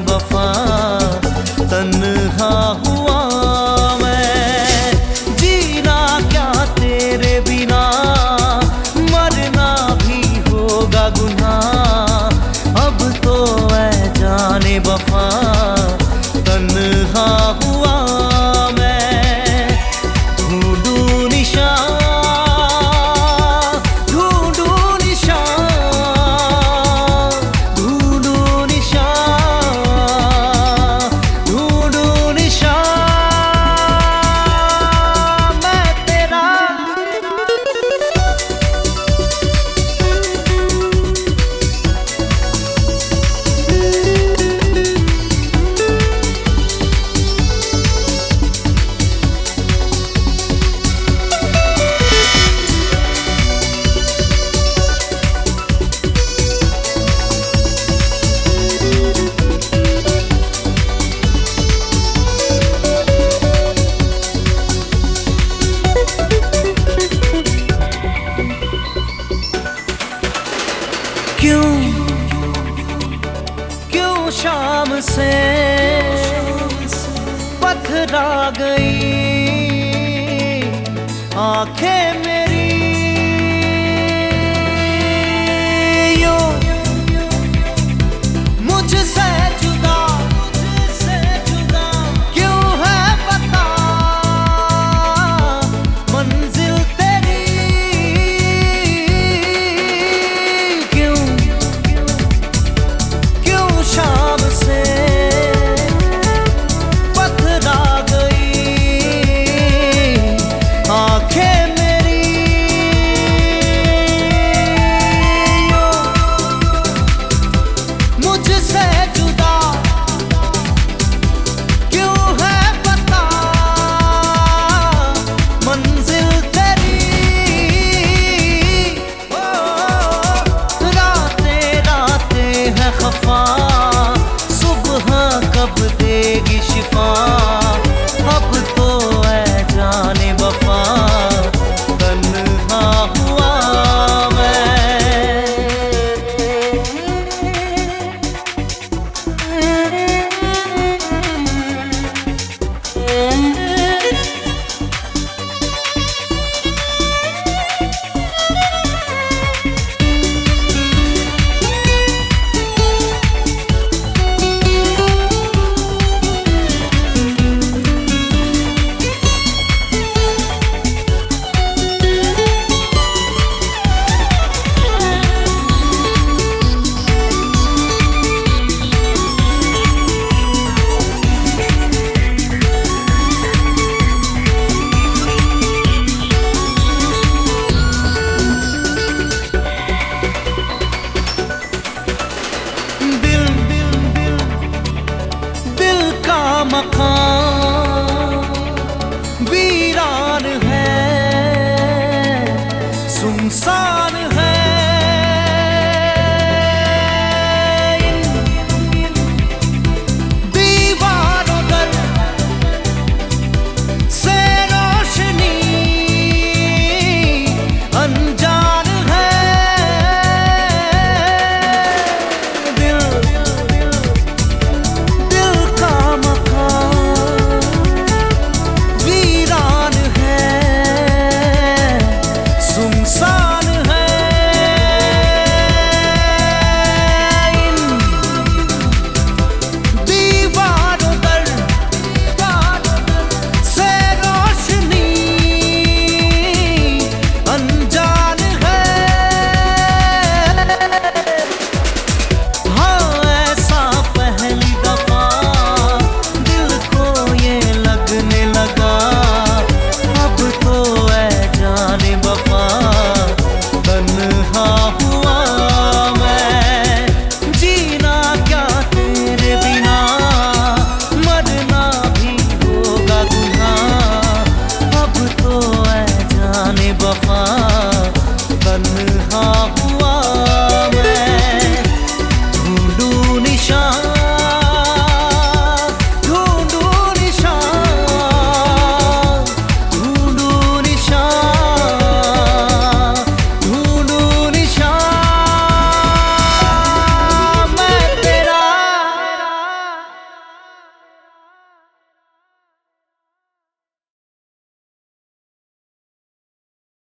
वफा तन्हा क्यों? क्यों शाम से पथरा गई? आँखें में देगी शिफा upon